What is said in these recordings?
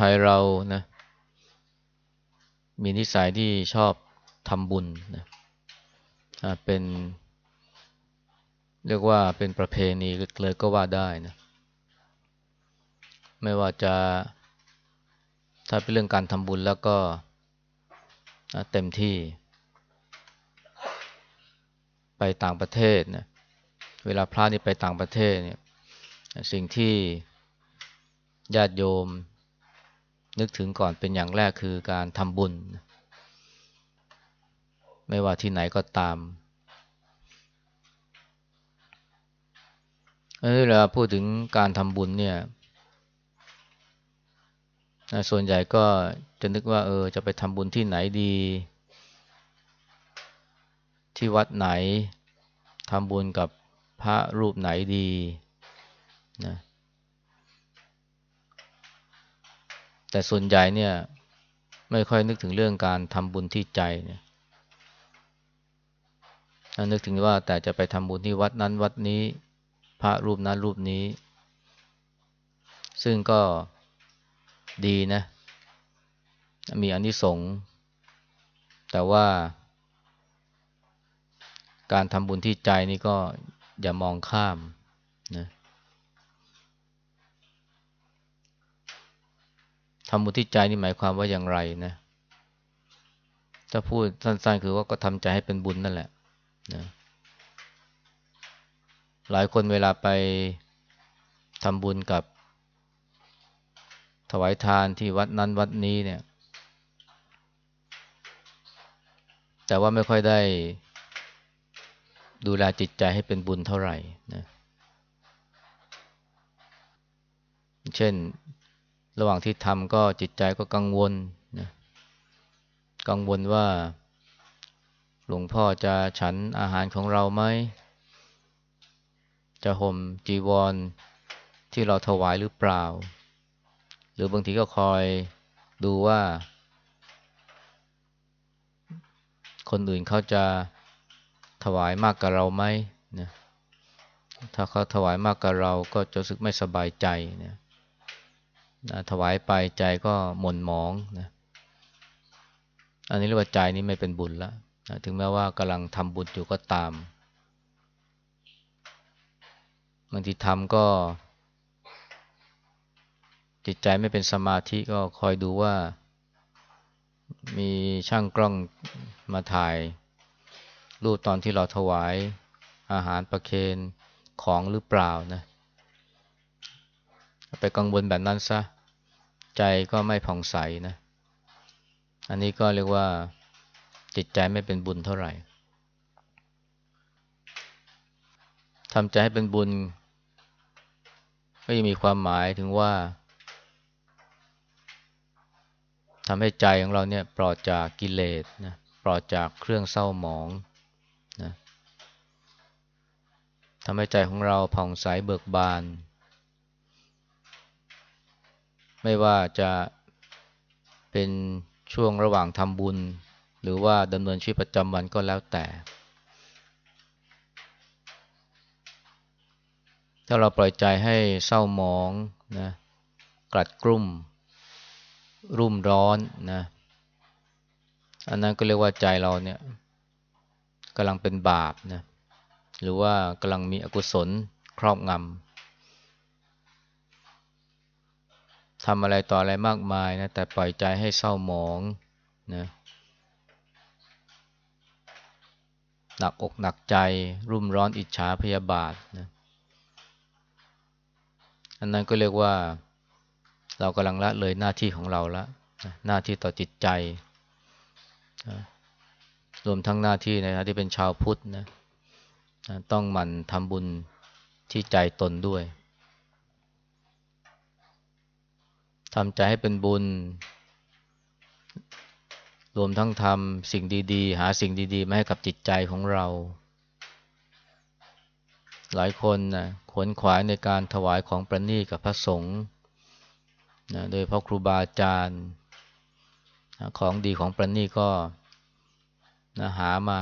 ไทยเรานะมีนิสัยที่ชอบทำบุญนะเป็น เรียกว่าเป็นประเพณีเลยก็ว่าได้นะไม่ว่าจะถ้าเป็นเรื่องการทำบุญแล้วก็เต็มที่ ไปต่างประเทศนะเวลาพระนี่ไปต่างประเทศเนี่ยสิ่งที่ญาติโยม นึกถึงก่อนเป็นอย่างแรกคือการทำบุญ ไม่ว่าที่ไหนก็ตามเวลาพูดถึงการทำบุญเนี่ยส่วนใหญ่ก็จะนึกว่า เออ จะไปทำบุญที่ไหนดี ที่วัดไหนทำบุญกับพระรูปไหนดีนะ แต่ส่วนใหญ่เนี่ย ไม่ค่อยนึกถึงเรื่องการทำบุญที่ใจเนี่ยนึกถึงว่าแต่จะไปทำบุญที่วัดนั้นวัดนี้ พระรูปนั้นรูปนี้ ซึ่งก็ดีนะ มีอนนิสงส์แต่ว่า การทำบุญที่ใจนี่ก็อย่ามองข้ามนะ ทำบุญที่ใจนี่หมายความว่าอย่างไรนะถ้าพูดสั้นๆ คือว่าก็ทำใจให้เป็นบุญนั่นแหละนะหลายคนเวลาไปทำบุญกับ ถวายทานที่วัดนั้นวัดนี้เนี่ย แต่ว่าไม่ค่อยได้ดูแลจิตใจให้เป็นบุญเท่าไหร่นะเช่น ระหว่างที่ทำก็จิตใจก็กังวลนะกังวลว่า หลวงพ่อจะฉันอาหารของเราไหม จะห่มจีวรที่เราถวายหรือเปล่า หรือบางทีก็คอยดูว่า คนอื่นเขาจะถวายมากกับเราไหมนะถ้าเขาถวายมากกับเราก็จะรู้สึกไม่สบายใจนะ นะถวายไปใจก็หม่นหมองนะอันนี้เรียกว่าใจนี้ไม่เป็นบุญแล้วนะถึงแม้ว่ากำลังทำบุญอยู่ก็ตามบางทีทำก็ จิตใจไม่เป็นสมาธิก็คอยดูว่า มีช่างกล้องมาถ่าย รูปตอนที่เราถวายอาหารประเคนของหรือเปล่านะ ไปกังวลแบบนั้นซะ ใจก็ไม่ผ่องใสนะ อันนี้ก็เรียกว่าจิตใจไม่เป็นบุญเท่าไหร่ทำใจให้เป็นบุญ ก็ยังมีความหมายถึงว่าทำให้ใจของเราเนี่ยปลอดจากกิเลสนะปลอดจากเครื่องเศร้าหมองนะทำให้ใจของเราผ่องใสเบิกบาน ไม่ว่าจะเป็นช่วงระหว่างทำบุญ หรือว่าดำเนินชีวิตประจำวันก็แล้วแต่ ถ้าเราปล่อยใจให้เศร้าหมองนะกลัดกลุ่ม รุ่มร้อนนะอันนั้นก็เรียกว่าใจเราเนี่ยกำลังเป็นบาปนะหรือว่ากำลังมีอกุศลครอบงำ ทำอะไรต่ออะไรมากมายนะแต่ปล่อยใจให้เศร้าหมองนะหนักอกหนักใจ รุ่มร้อนอิจฉาพยาบาทนะอันนั้นก็เรียกว่าเรากำลังละเลยหน้าที่ของเราล้วหน้าที่ต่อจิตใจ รวมทั้งหน้าที่ในฐานะที่เป็นชาวพุทธนะต้องหมั่นทำบุญที่ใจตนด้วย ทำใจให้เป็นบุญ รวมทั้งทำสิ่งดีๆ หาสิ่งดีๆ มาให้กับจิตใจของเรา หลายคนนะขวนขวายในการถวายของประนีกับพระสงฆ์นะโดยพระครูบาอาจารย์ของดีของประณีก็นะหามา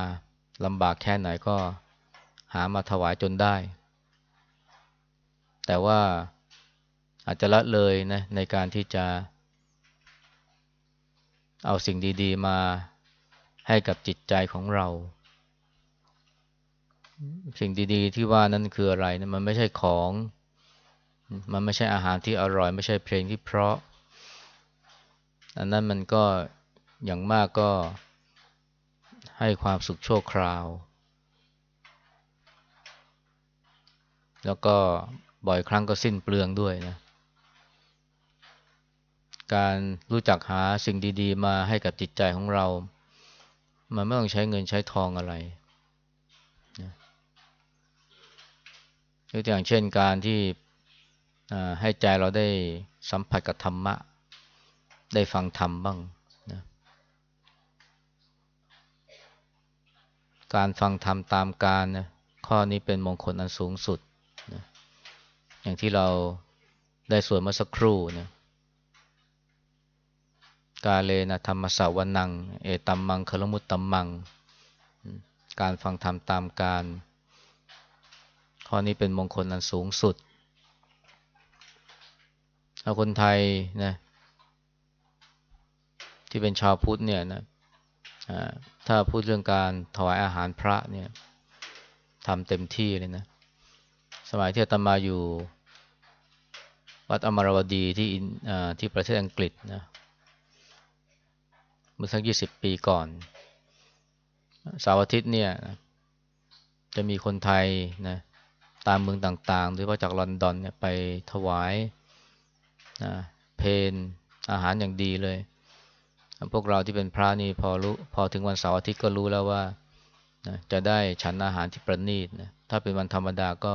ลำบากแค่ไหนก็หามาถวายจนได้ แต่ว่า อาจจะละเลยนะในการที่จะ เอาสิ่งดี ๆ มาให้กับจิตใจของเรา สิ่งดีๆ ที่ว่านั้นคืออะไรนะมันไม่ใช่ของ มันไม่ใช่อาหารที่อร่อย ไม่ใช่เพลงที่เพราะ อันนั้นมันก็อย่างมากก็ให้ความสุขชั่วคราว แล้วก็บ่อยครั้งก็สิ้นเปลืองด้วยนะ การรู้จักหาสิ่งดี ๆ มาให้กับจิตใจของเรา มันไม่ต้องใช้เงินใช้ทองอะไรนะยกตัวอย่างเช่นการที่ให้ใจเราได้สัมผัสกับธรรมะ ได้ฟังธรรมบ้างนะการฟังธรรมตามการนะข้อนี้เป็นมงคลอันสูงสุดนะอย่างที่เราได้สวดเมื่อสักครู่นะ กาเลนะธรรมสาวนัง เอตัมมังคลมุตตัมมัง การฟังธรรมตามการ ข้อนี้เป็นมงคลอันสูงสุดถ้าคนไทยนะที่เป็นชาวพุทธเนี่ยนะถ้าพูดเรื่องการถวายอาหารพระเนี่ยทำเต็มที่เลยนะ สมัยที่อาตมาอยู่ วัดอมรวดีที่ที่ประเทศอังกฤษนะ เมื่อสักยี่สิบปีก่อนสาวอาทิตย์เนี่ยจะมีคนไทยนะตามเมืองต่างๆโดยเฉพาะจากลอนดอนเนี่ยไปถวายนะเพนอาหารอย่างดีเลย พวกเราที่เป็นพระนี่พอรู้พอถึงวันเสาร์อาทิตย์ก็รู้แล้วว่านะจะได้ฉันอาหารที่ประณีตนะถ้าเป็นวันธรรมดาก็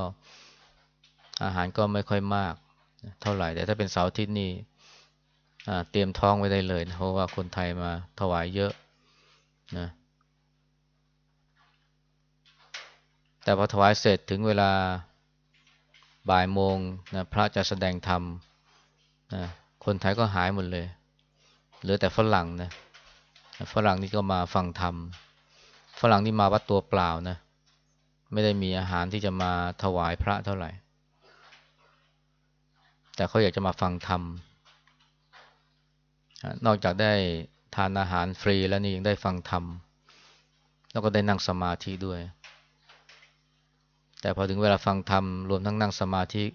อาหารก็ไม่ค่อยมากนะเท่าไหร่แต่ถ้าเป็นเสาร์อาทิตย์นี่ เตรียมท้องไว้ได้เลยนะเพราะว่าคนไทยมาถวายเยอะนะแต่พอถวายเสร็จถึงเวลาบ่ายโมงนะพระจะแสดงธรรมนะคนไทยก็หายหมดเลยเหลือแต่ฝรั่งนะฝรั่งนี่ก็มาฟังธรรมฝรั่งนี่มาวัดตัวเปล่านะไม่ได้มีอาหารที่จะมาถวายพระเท่าไหร่ แต่เขาอยากจะมาฟังธรรม นอกจากได้ทานอาหารฟรีแล้วนี่ยังได้ฟังธรรม แล้วก็ได้นั่งสมาธิด้วย แต่พอถึงเวลาฟังธรรม รวมทั้งนั่งสมาธิ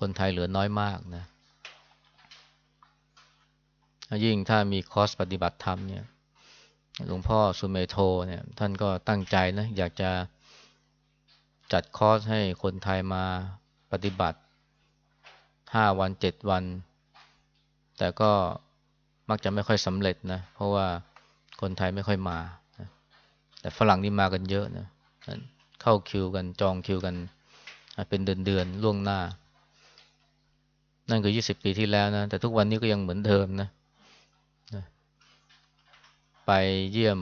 คนไทยเหลือน้อยมากนะ ยิ่งถ้ามีคอร์สปฏิบัติธรรมเนี่ยหลวงพ่อสุเมโทเนี่ย ท่านก็ตั้งใจนะ อยากจะจัดคอร์สให้คนไทยมาปฏิบัติห้าวันเจ็ดวัน แต่ก็ มักจะไม่ค่อยสำเร็จนะ เพราะว่าคนไทยไม่ค่อยมาแต่ฝรั่งนี่มากันเยอะนะเข้าคิวกันจองคิวกัน เป็นเดือนๆล่วงหน้า นั่นคือยี่สิบปีที่แล้วนะ แต่ทุกวันนี้ก็ยังเหมือนเดิมนะไปเยี่ยม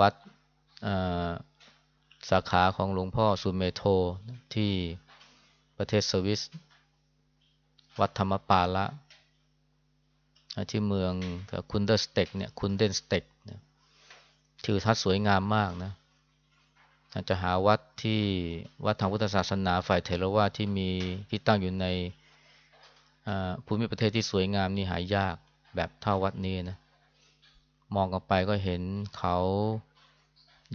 วัดสาขาของหลวงพ่อสุเมโทที่ประเทศสวิส วัดธรรมปาละ ที่เมืองคุนเดสเต็กเนี่ยคุนเดนสเต็กนะทิวทัศน์สวยงามมากนะจะหาวัดที่วัดทางพุทธศาสนาฝ่ายเทรวาที่มีที่ตั้งอยู่ในภูมิประเทศที่สวยงามนี่หายากแบบเท่าวัดนี้นะมองกันไปก็เห็นเขา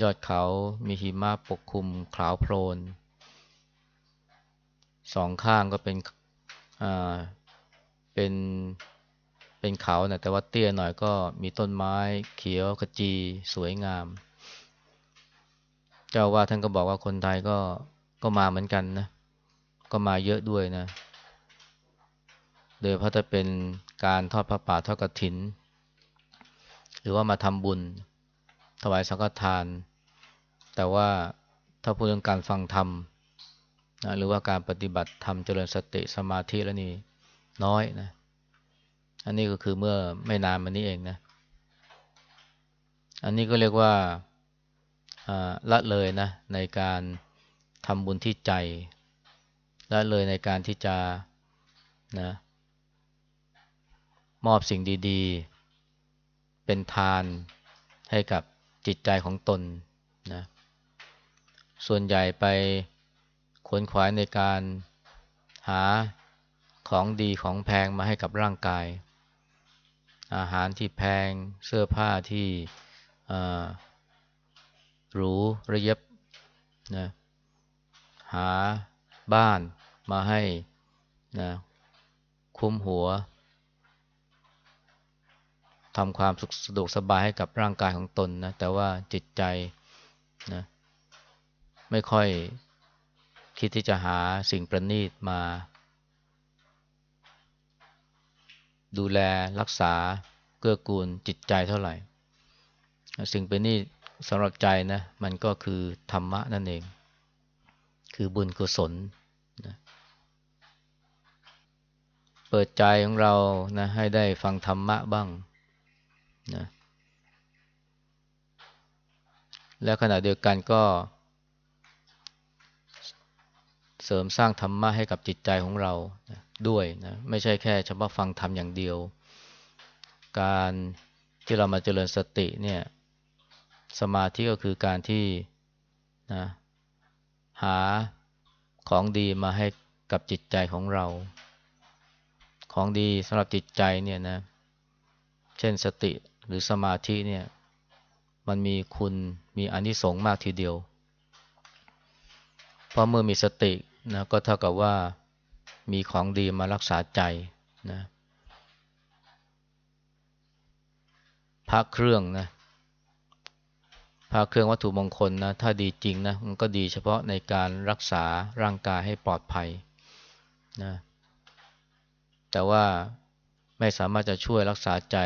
ยอดเขามีหิมะปกคลุมขาวโพลนสองข้างก็เป็นอ่าเป็น เป็นเขานะแต่ว่าเตี้ยหน่อยก็มีต้นไม้เขียวขจีสวยงาม เจ้าว่าท่านก็บอกว่าคนไทยก็ก็มาเหมือนกันนะ ก็มาเยอะด้วยนะ โดยเพราะจะเป็นการทอดพระป่าทอดกระถิน หรือว่ามาทำบุญ ถวายสังฆทาน แต่ว่าถ้าพูดเรื่องการฟังธรรมนะหรือว่าการปฏิบัติธรรมเจริญสติสมาธิแล้วนี่น้อยนะ อันนี้ก็คือเมื่อไม่นานมานี้เองนะ อันนี้ก็เรียกว่าละเลยนะในการทำบุญที่ใจละเลยในการที่จะนะมอบสิ่งดีๆ เป็นทานให้กับจิตใจของตนนะส่วนใหญ่ไปขวนขวายในการหาของดีของแพงมาให้กับร่างกาย อาหารที่แพงเสื้อผ้าที่หรูระยับนะหาบ้านมาให้นะคุ้มหัวทำความสุขสะดวกสบายให้กับร่างกายของตนนะแต่ว่าจิตใจนะไม่ค่อยคิดที่จะหาสิ่งประณีตมา ดูแลรักษาเกื้อกูลจิตใจเท่าไหร่ สิ่งเป็นนี่สำหรับใจนะมันก็คือธรรมะนั่นเอง คือบุญกุศลนะเปิดใจของเรานะให้ได้ฟังธรรมะบ้างนะและขณะเดียวกันก็ เสริมสร้างธรรมะให้กับจิตใจของเรา ด้วยนะไม่ใช่แค่เฉพาะฟังธรรมอย่างเดียว การที่เรามาเจริญสติเนี่ยสมาธิก็คือการที่นะหาของดีมาให้กับจิตใจของเรา ของดีสำหรับจิตใจเนี่ยนะเช่นสติหรือสมาธิเนี่ยมันมีคุณมีอนิสงส์มากทีเดียว เพราะเมื่อมีสตินะก็เท่ากับว่า มีของดีมารักษาใจนะพระเครื่องนะพระเครื่องวัตถุมงคลนะถ้าดีจริงนะมันก็ดีเฉพาะในการรักษาร่างกายให้ปลอดภัยนะแต่ว่าไม่สามารถจะช่วยรักษาใจ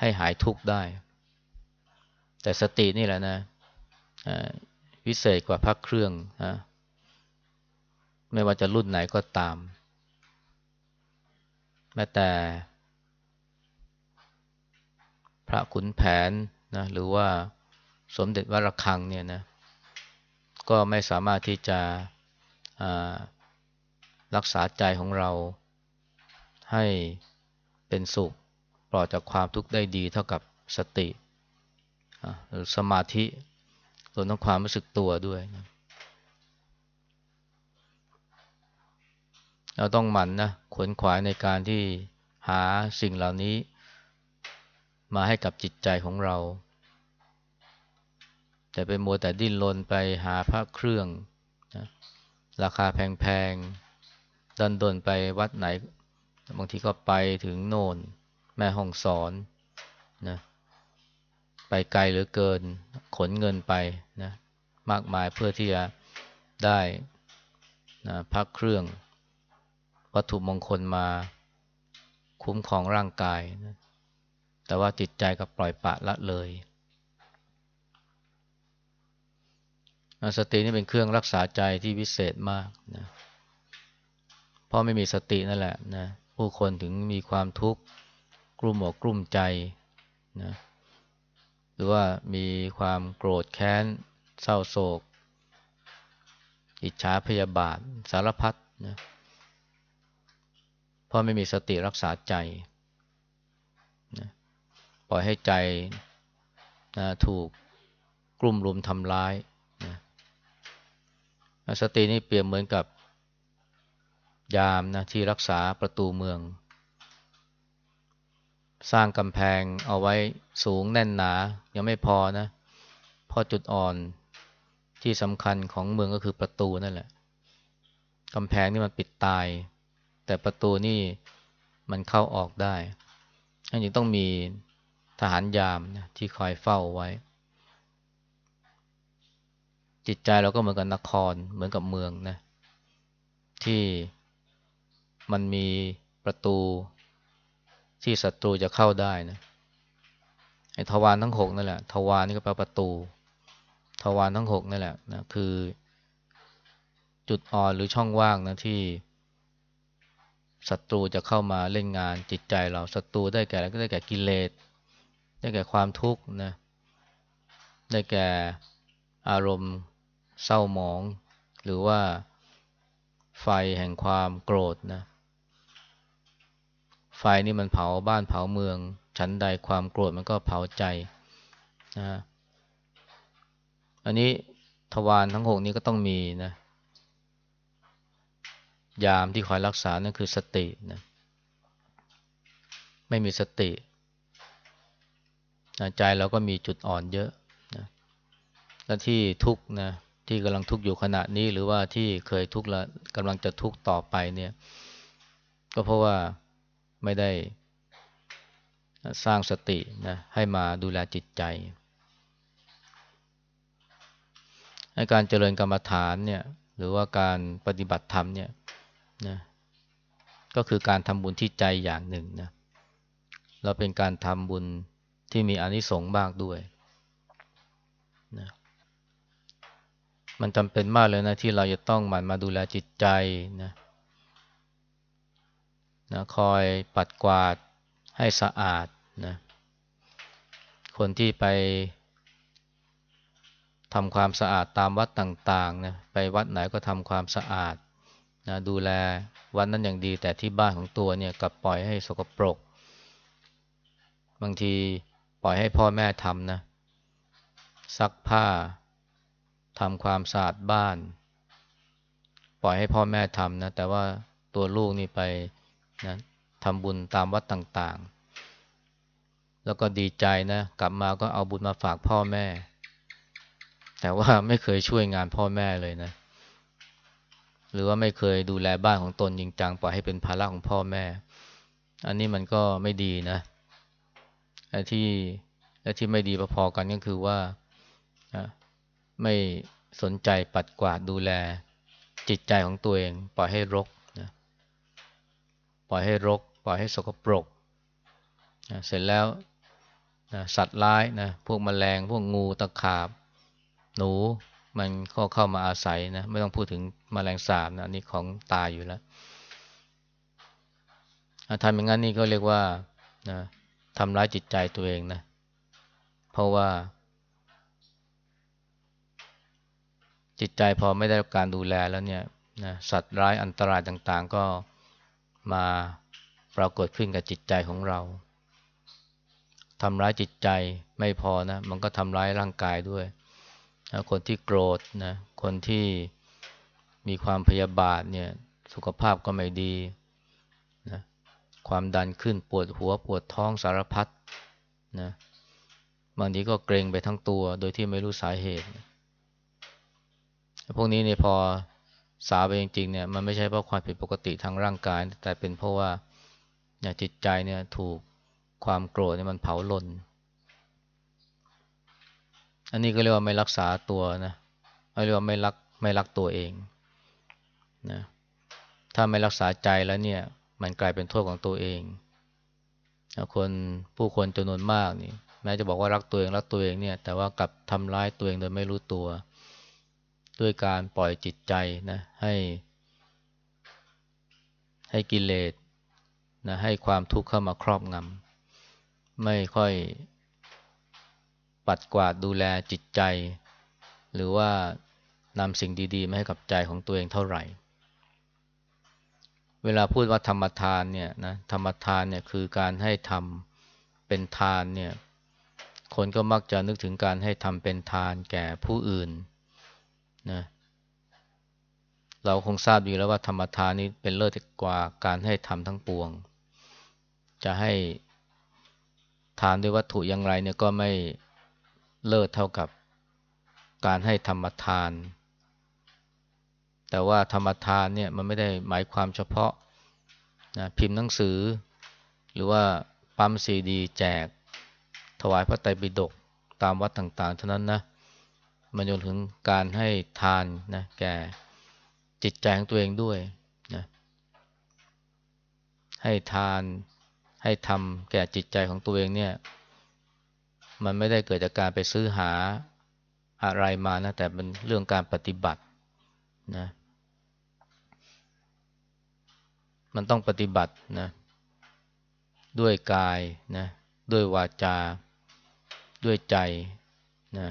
ให้หายทุกข์ได้ แต่สตินี่แหละนะวิเศษกว่าพักเครื่องนะ ไม่ว่าจะรุ่นไหนก็ตาม แม้แต่ พระขุนแผนนะหรือว่าสมเด็จวรคังเนี่ยนะก็ไม่สามารถที่จะรักษาใจของเราให้เป็นสุขปลอดจากความทุกข์ได้ดีเท่ากับสติหรือสมาธิรวมทั้งความรู้สึกตัวด้วยนะ เราต้องหมั่นนะขวนขวายในการที่หาสิ่งเหล่านี้ มาให้กับจิตใจของเรา แต่ไปมัวแต่ดิ้นรนไปหาพระเครื่องนะราคาแพงๆดันดนไปวัดไหน บางทีก็ไปถึงโน่น แม่ห้องสอนนะไปไกลหรือเกินขนเงินไปนะมากมายเพื่อที่จะได้นะพักเครื่อง วัตถุมงคลมาคุ้มครองร่างกายนะแต่ว่าจิตใจก็ปล่อยปะละเลยสตินี่เป็นเครื่องรักษาใจที่วิเศษมากนะเพราะไม่มีสตินั่นแหละนะผู้คนถึงมีความทุกข์กลุ่มอกกลุ่มใจนะหรือว่ามีความโกรธแค้น เศร้าโศก อิจฉาพยาบาทสารพัดนะ เพราะไม่มีสติรักษาใจนะปล่อยให้ใจนะถูกกลุ่มรุมทำร้ายนะสตินี่เปรียบเหมือนกับยามนะที่รักษาประตูเมือง สร้างกำแพงเอาไว้สูงแน่นหนา ยังไม่พอนะพอจุดอ่อนที่สำคัญของเมืองก็คือประตูนั่นแหละกำแพงนี่มันปิดตาย แต่ประตูนี่มันเข้าออกได้อันนี้ต้องมีทหารยามนะที่คอยเฝ้าไว้ จิตใจเราก็เหมือนกับนครเหมือนกับเมืองนะ ที่มันมีประตูที่ศัตรูจะเข้าได้นะไอ้ทวารทั้งหกนั่นแหละทวารนี่ก็แปลประตูทวารทั้งหกนั่นแหละนะคือ จุดอ่อนหรือช่องว่างนะที่ ศัตรูจะเข้ามาเล่นงานจิตใจเราศัตรูได้แก่ก็ได้แก่กิเลสได้แก่ความทุกข์นะได้แก่อารมณ์เศร้าหมอง หรือว่าไฟแห่งความโกรธนะไฟนี่มันเผาบ้านเผาเมือง ชั้นใดความโกรธมันก็เผาใจนะอันนี้ทวารทั้งหกนี้ก็ต้องมีนะ ยามที่คอยรักษานั่นคือสตินะไม่มีสติ ใจเราก็มีจุดอ่อนเยอะนะและที่ทุกนะที่กำลังทุกข์อยู่ขณะนี้หรือว่าที่เคยทุกข์แล้วกำลังจะทุกข์ต่อไปเนี่ย ก็เพราะว่าไม่ได้สร้างสตินะให้มาดูแลจิตใจใหการเจริญกรรมฐานเนี่ยหรือว่าการปฏิบัติธรรมเนี่ย นะก็คือการทำบุญที่ใจอย่างหนึ่งนะเราเป็นการทำบุญที่มีอนิสงส์มากด้วยนะมันจำเป็นมากเลยนะที่เราจะต้องหมั่นมาดูแลจิตใจนะนะคอยปัดกวาดให้สะอาดนะคนที่ไปทำความสะอาดตามวัดต่างๆนะไปวัดไหนก็ทำความสะอาด นะดูแลวัดนั้นอย่างดี แต่ที่บ้านของตัวเนี่ยกลับปล่อยให้สกปรก บางทีปล่อยให้พ่อแม่ทำนะ ซักผ้าทำความสะอาดบ้าน ปล่อยให้พ่อแม่ทำนะ แต่ว่าตัวลูกนี่ไปนะทำบุญตามวัดต่างๆ แล้วก็ดีใจนะ กลับมาก็เอาบุญมาฝากพ่อแม่ แต่ว่าไม่เคยช่วยงานพ่อแม่เลยนะ หรือว่าไม่เคยดูแลบ้านของตนจริงจังปล่อยให้เป็นภาระของพ่อแม่ อันนี้มันก็ไม่ดีนะไอ้ที่ไอ้ที่ไม่ดีพอๆกันก็คือว่าไม่สนใจปัดกวาดดูแลจิตใจของตัวเอง ปล่อยให้รกนะปล่อยให้รก ปล่อยให้สกปรกนะเสร็จแล้วนะสัตว์ร้ายนะพวกมแมลงพวกงูตะขาบ หนู มันก็เข้ามาอาศัยนะ ไม่ต้องพูดถึงมแมลงสาบนะนี่ของตายอยู่แล้วทำอย่างนั้นนี่ก็เรียกว่านะทำร้ายจิตใจตัวเองนะ เพราะว่า จิตใจพอไม่ได้รับการดูแลแล้วเนี่ยนะสัตว์ร้ายอันตรายต่างๆ ก็มาปรากฏขึ้นกับจิตใจของเราทำร้ายจิตใจไม่พอนะ มันก็ทำร้ายร่างกายด้วย คนที่โกรธนะคนที่มีความพยาบาทเนี่ยสุขภาพก็ไม่ดีนะความดันขึ้นปวดหัวปวดท้องสารพัดนะบางทีก็เกรงไปทั้งตัวโดยที่ไม่รู้สาเหตุ พวกนี้เนี่ยพอสาไปจริงๆเนี่ยมันไม่ใช่เพราะความผิดปกติทางร่างกาย แต่เป็นเพราะว่าจิตใจเนี่ยถูกความโกรธเนี่ยมันเผาลน อันนี้ก็เรียกว่าไม่รักษาตัวนะเรียกว่าไม่รักไม่รักตัวเองนะถ้าไม่รักษาใจแล้วเนี่ย มันกลายเป็นโทษของตัวเองคนผู้คนจำนวนมากนี่แม้จะบอกว่ารักตัวเองรักตัวเองเนี่ย แต่ว่ากลับทำร้ายตัวเองโดยไม่รู้ตัว ด้วยการปล่อยจิตใจนะ ให้ ให้กิเลสนะให้ความทุกข์เข้ามาครอบงำไม่ค่อย ปัดกวาดดูแลจิตใจ หรือว่านำสิ่งดี ๆ มาให้กับใจของตัวเองเท่าไหร่ เวลาพูดว่าธรรมทานเนี่ยนะธรรมทานเนี่ยคือการให้ทำเป็นทานเนี่ยคนก็มักจะนึกถึงการให้ทำเป็นทานแก่ผู้อื่นนะเราคงทราบดีแล้วว่าธรรมทานนี้เป็นเลิศกว่าการให้ทำทั้งปวง จะให้ทานด้วยวัตถุอย่างไรเนี่ยก็ไม่ เลิศเท่ากับการให้ธรรมทาน แต่ว่าธรรมทานเนี่ยมันไม่ได้หมายความเฉพาะนะพิมพ์หนังสือ หรือว่าปั๊มซีดีแจก ถวายพระไตรปิฎกตามวัดต่างๆ เท่านั้นนะมันจนถึงการให้ทานนะแก่จิตใจของตัวเองด้วยนะให้ทานให้ทำแก่จิตใจของตัวเองเนี่ย มันไม่ได้เกิดจากการไปซื้อหาอะไรมานะ แต่เป็นเรื่องการปฏิบัตินะ มันต้องปฏิบัตินะ ด้วยกายนะ ด้วยวาจา ด้วยใจนะ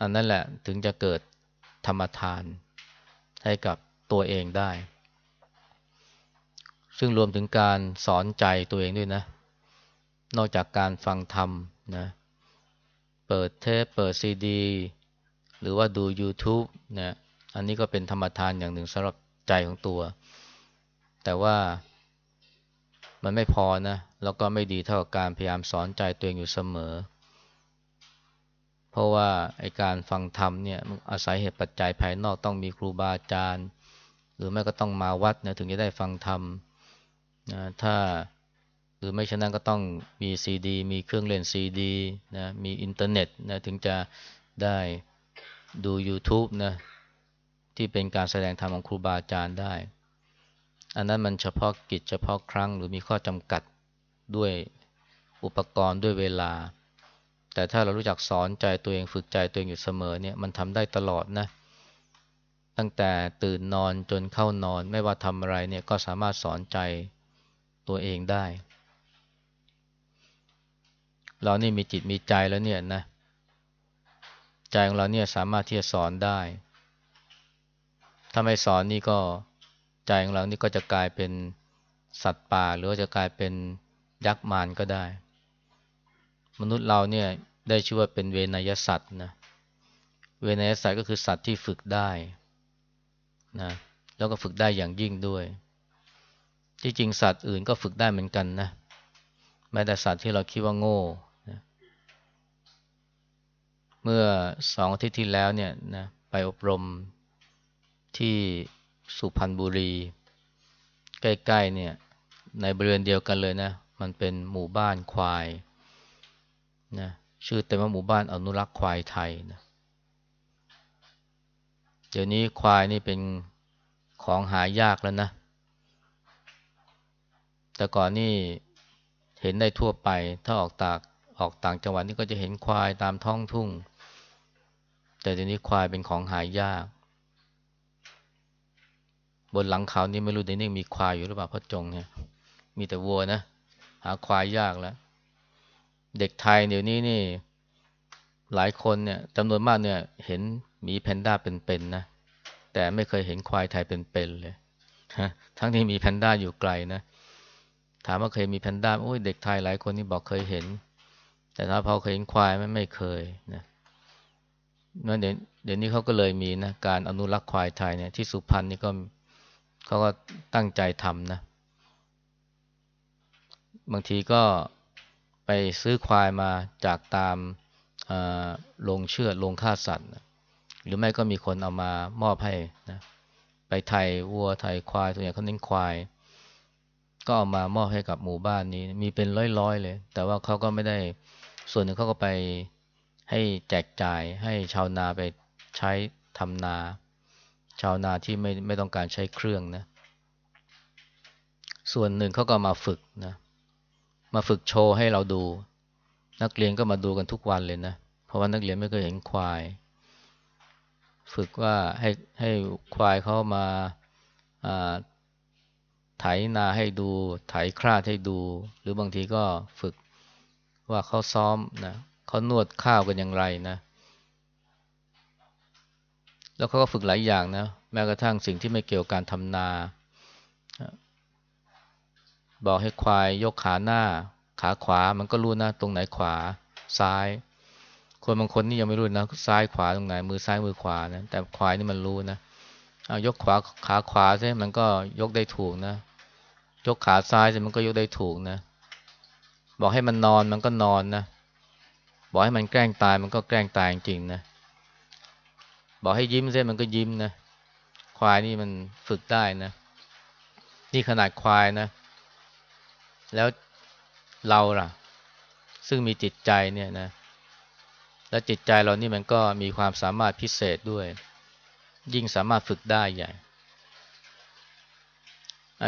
อันนั้นแหละถึงจะเกิดธรรมทานให้กับตัวเองได้ ซึ่งรวมถึงการสอนใจตัวเองด้วยนะ นอกจากการฟังธรรมนะเปิดเทปเปิดซีดี หรือว่าดู YouTube นะอันนี้ก็เป็นธรรมทานอย่างหนึ่งสำหรับใจของตัว แต่ว่ามันไม่พอนะ แล้วก็ไม่ดีเท่ากับการพยายามสอนใจตัวเองอยู่เสมอ เพราะว่าไอการฟังธรรมเนี่ยอาศัยเหตุปัจจัยภายนอกต้องมีครูบาอาจารย์ หรือไม่ก็ต้องมาวัดนะถึงจะได้ฟังธรรมนะถ้า หรือไม่ฉะนั้นก็ต้องมีซีดีมีเครื่องเล่นซีดีนะมีอินเทอร์เน็ตนะถึงจะได้ดู YouTube นะที่เป็นการแสดงธรรมของครูบาอาจารย์ได้ อันนั้นมันเฉพาะกิจเฉพาะครั้งหรือมีข้อจำกัดด้วยอุปกรณ์ด้วยเวลา แต่ถ้าเรารู้จักสอนใจตัวเองฝึกใจตัวเองอยู่เสมอเนี่ยมันทำได้ตลอดนะตั้งแต่ตื่นนอนจนเข้านอนไม่ว่าทำอะไรเนี่ยก็สามารถสอนใจตัวเองได้ เรานี่มีจิตมีใจแล้วเนี่ยนะ ใจของเราเนี่ยสามารถที่จะสอนได้ถ้าไม่สอนนี่ก็ใจของเรานี่ก็จะกลายเป็นสัตว์ป่า หรือว่าจะกลายเป็นยักษ์มารก็ได้ มนุษย์เราเนี่ยได้ชื่อว่าเป็นเวนยสัตว์นะเวนยสัตว์ก็คือสัตว์ที่ฝึกได้นะแล้วก็ฝึกได้อย่างยิ่งด้วย ที่จริงสัตว์อื่นก็ฝึกได้เหมือนกันนะแม้แต่สัตว์ที่เราคิดว่าโง่ เมื่อสองอาทิตย์ที่แล้วเนี่ยนะไปอบรมที่สุพรรณบุรี ใกล้ๆเนี่ยในบริเวณเดียวกันเลยนะ มันเป็นหมู่บ้านควายนะชื่อเต็มว่าหมู่บ้านอนุรักษ์ควายไทยนะเดี๋ยวนี้ควายนี่เป็นของหายากแล้วนะ แต่ก่อนนี่เห็นได้ทั่วไป ถ้าออกตากออกต่างจังหวัดนี่ก็จะเห็นควายตามท้องทุ่ง แต่เดี๋ยวนี้ควายเป็นของหายาก บนหลังเขานี่ไม่รู้ในนี้มีควายอยู่หรือเปล่าพ่อจงเนี่ย มีแต่วัวนะ หาควายยากแล้ว เด็กไทยเดี๋ยวนี้นี่ หลายคนเนี่ยจำนวนมากเนี่ย เห็นหมีแพนด้าเป็นๆนนะแต่ไม่เคยเห็นควายไทยเป็นๆเลยทั้งที่มีแพนด้าอยู่ไกลนะ ถามว่าเคยมีแพนด้าโอ้ยเด็กไทยหลายคนนี่บอกเคยเห็น แต่ถ้าพอเคยเห็นควายไม่ไม่เคยนะ นั่นเดี๋ยวเดี๋ยวนี้เขาก็เลยมีนะการอนุรักษ์ควายไทยเนี่ยที่สุพรรณนี่ก็เขาก็ตั้งใจทำนะบางทีก็ไปซื้อควายมาจากตามโรงเชือดโรงฆ่าสัตว์หรือไม่ก็มีคนเอามามอบให้นะไปไทยวัวไทยควายตัวอย่างเขาเน้นควาย ก็เอามามอบให้กับหมู่บ้านนี้ มีเป็นร้อยๆเลย แต่ว่าเขาก็ไม่ได้ส่วนหนึ่งเขาก็ไป ให้แจกจ่ายให้ชาวนาไปใช้ทำนา ชาวนาที่ไม่ไม่ต้องการใช้เครื่องนะ ส่วนหนึ่งเขาก็มาฝึกนะ มาฝึกโชว์ให้เราดู นักเรียนก็มาดูกันทุกวันเลยนะ เพราะว่านักเรียนไม่เคยเห็นควาย ฝึกว่าให้ให้ควายเขามาไถนาให้ดู ไถคราดให้ดู หรือบางทีก็ฝึกว่าเขาซ้อมนะ เขานวดข้าวกันอย่างไรนะ แล้วเขาก็ฝึกหลายอย่างนะ แม้กระทั่งสิ่งที่ไม่เกี่ยวกับการทำนา บอกให้ควายยกขาหน้า ขาขวามันก็รู้นะ ตรงไหนขวาซ้าย คนบางคนนี่ยังไม่รู้นะ ซ้ายขวาตรงไหน มือซ้ายมือขวานะ แต่ควายนี่มันรู้นะเอายกขวาขาขวาใช่มันก็ยกได้ถูกนะ ยกขาซ้ายใช่มันก็ยกได้ถูกนะ บอกให้มันนอนมันก็นอนนะ บอกให้มันแกล้งตายมันก็แกล้งตายจริงๆนะ บอกให้ยิ้มเส้นมันก็ยิ้มนะ ควายนี่มันฝึกได้นะ นี่ขนาดควายนะ แล้วเราล่ะ ซึ่งมีจิตใจเนี่ยนะ และจิตใจเรานี่มันก็มีความสามารถพิเศษด้วย ยิ่งสามารถฝึกได้ใหญ่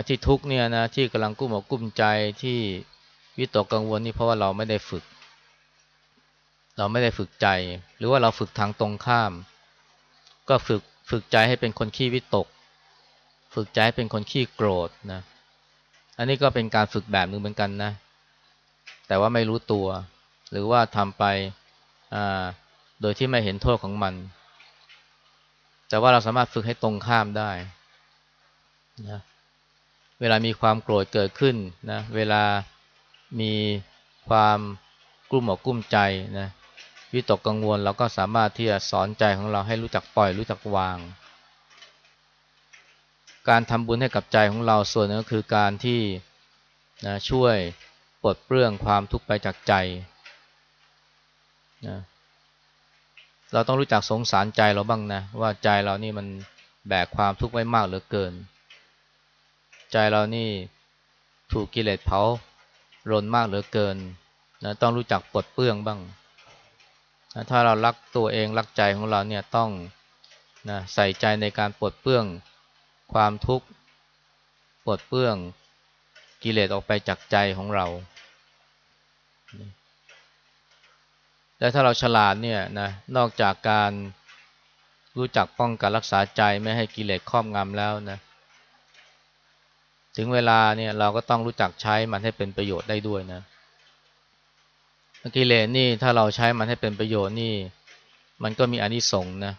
ที่ทุกเนี่ยนะที่กำลังกุ้มอกกุ้มใจที่วิตกกังวลนี่เพราะว่าเราไม่ได้ฝึก เราไม่ได้ฝึกใจ หรือว่าเราฝึกทางตรงข้าม ก็ฝึกฝึกใจให้เป็นคนขี้วิตก ฝึกใจให้เป็นคนขี้โกรธนะ อันนี้ก็เป็นการฝึกแบบนึงเหมือนกันนะ แต่ว่าไม่รู้ตัว หรือว่าทำไปโดยที่ไม่เห็นโทษของมัน แต่ว่าเราสามารถฝึกให้ตรงข้ามได้นะเวลามีความโกรธเกิดขึ้นนะ เวลามีความกลุ้มอกกลุ้มใจนะ วิตกกังวลเราก็สามารถที่จะสอนใจของเราให้รู้จักปล่อยรู้จักวาง การทำบุญให้กับใจของเราส่วนนึงก็คือการที่นะช่วยปลดเปลื้องความทุกข์ไปจากใจนะเราต้องรู้จักสงสารใจเราบ้างนะว่าใจเรานี่มันแบกความทุกข์ไว้มากเหลือเกิน ใจเรานี่ถูกกิเลสเผารนมากเหลือเกินนะต้องรู้จักปลดเปลื้องบ้าง ถ้าเรารักตัวเองรักใจของเราเนี่ยต้องนะใส่ใจในการปลดเปลื้องความทุกข์ปลดเปลื้องกิเลสออกไปจากใจของเรา และถ้าเราฉลาดเนี่ยนะนอกจากการรู้จักป้องกันรักษาใจไม่ให้กิเลสครอบงำแล้วนะถึงเวลาเนี่ยเราก็ต้องรู้จักใช้มันให้เป็นประโยชน์ได้ด้วยนะ กิเลสนี่ถ้าเราใช้มันให้เป็นประโยชน์นี่ มันก็มีอนิสงส์นะ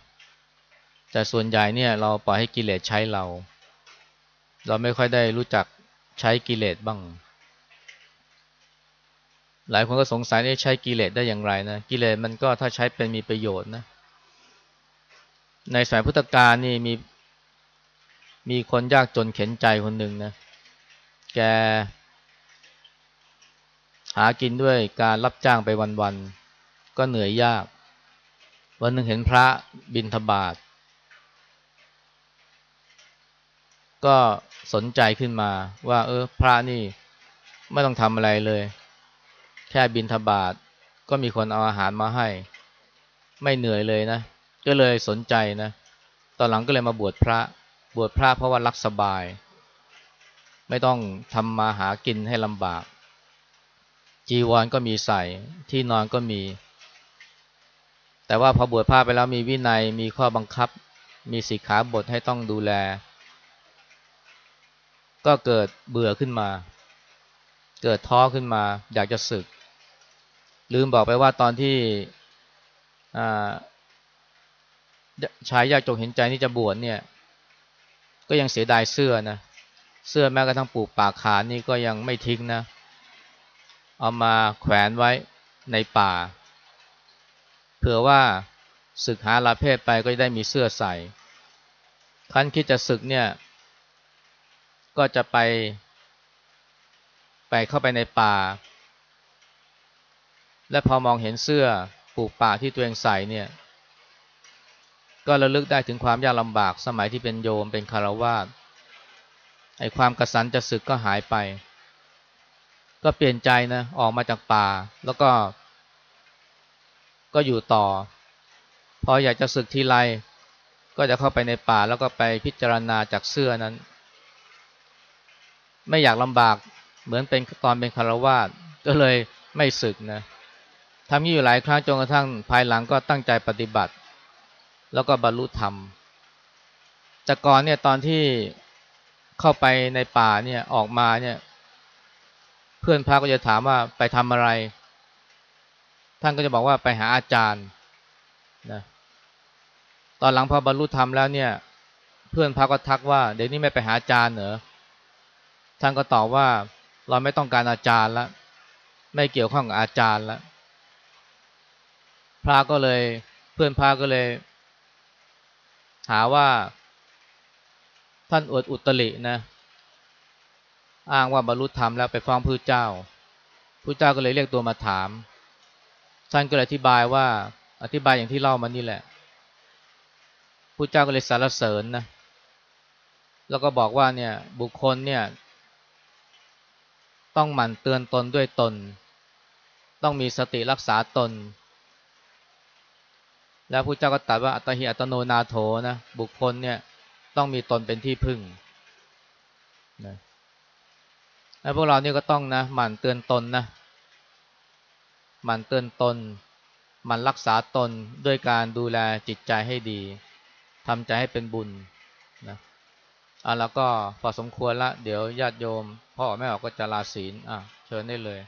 แต่ส่วนใหญ่เนี่ยเราปล่อยให้กิเลสใช้เรา เราไม่ค่อยได้รู้จักใช้กิเลสบ้าง หลายคนก็สงสัยว่ใช้กิเลสได้อย่างไรนะ กิเลสมันก็ถ้าใช้เป็นมีประโยชน์นะ ในสายพุทธกาลนี่มีมีคนยากจนเข็นใจคนหนึ่งนะ แก หากินด้วยการรับจ้างไปวันๆก็เหนื่อยยาก วันหนึ่งเห็นพระบินทบาทก็สนใจขึ้นมาว่า เออพระนี่ไม่ต้องทำอะไรเลย แค่บินทบาทก็มีคนเอาอาหารมาให้ ไม่เหนื่อยเลยนะ ก็เลยสนใจนะ ตอนหลังก็เลยมาบวชพระบวชพระเพราะว่ารักสบาย ไม่ต้องทำมาหากินให้ลำบาก จีวรก็มีใส่ ที่นอนก็มี แต่ว่าพอบวชพระไปแล้วมีวินัยมีข้อบังคับ มีสิกขาบทให้ต้องดูแล ก็เกิดเบื่อขึ้นมา เกิดท้อขึ้นมา อยากจะศึก ลืมบอกไปว่าตอนที่ชายยากจงเห็นใจที่จะบวชเนี่ย ก็ยังเสียดายเสื้อนะเสื้อแม้กระทั่งปลูกปากขานี่ก็ยังไม่ทิ้งนะเเอามาแขวนไว้ในป่า เผื่อว่าศึกหาลาเพศไปก็จะได้มีเสื้อใส่คันคิดจะศึกเนี่ย ก็จะไป ไปเข้าไปในป่า และพอมองเห็นเสื้อปลูกป่าที่ตัวเองใส่เนี่ย ก็ระลึกได้ถึงความยากลำบากสมัยที่เป็นโยมเป็นคารวาสไอความกระสันจะศึกก็หายไป ก็เปลี่ยนใจนะออกมาจากป่า แล้วก็ ก็อยู่ต่อ พออยากจะศึกทีไรก็จะเข้าไปในป่าแล้วก็ไปพิจารณาจากเสื้อนั้น ไม่อยากลำบากเหมือนเป็นตอนเป็นคารวาสก็เลยไม่ศึกนะทำนี้อยู่หลายครั้งจนกระทั่งภายหลังก็ตั้งใจปฏิบัติ แล้วก็บรรลุธรรมแต่ก่อนเนี่ยตอนที่เข้าไปในป่าเนี่ยออกมาเนี่ย เพื่อนพระก็จะถามว่าไปทำอะไร ท่านก็จะบอกว่าไปหาอาจารย์นะตอนหลังพอบรรลุธรรมแล้วเนี่ย เพื่อนพระก็ทักว่าเดี๋ยวนี้ไม่ไปหาอาจารย์เหรอท่านก็ตอบว่าเราไม่ต้องการอาจารย์แล้วไม่เกี่ยวข้องกับอาจารย์แล้วพระก็เลยเพื่อนพระก็เลย หาว่าท่านอวดอุตรินะ อ้างว่าบรรลุธรรมแล้วไปฟ้องพระเจ้าพระเจ้าก็เลยเรียกตัวมาถามท่านก็เลยอธิบายว่าอธิบายอย่างที่เล่ามานี่แหละพระเจ้าก็เลยสรรเสริญนะแล้วก็บอกว่าเนี่ยบุคคลเนี่ย ต้องหมั่นเตือนตนด้วยตน ต้องมีสติรักษาตน แล้วพระเจ้าก็ตรัสว่าอัตหิอัตโนนาโถนะบุคคลเนี่ยต้องมีตนเป็นที่พึ่งนะ แล้วพวกเราเนี่ยก็ต้องนะหมั่นเตือนตนนะหมั่นเตือนตนหมั่นรักษาตนด้วยการดูแลจิตใจให้ดีทำใจให้เป็นบุญนะอะแล้วก็พอสมควรละ เดี๋ยวญาติโยมพ่อแม่ออกก็จะลาศีลอะเชิญได้เลย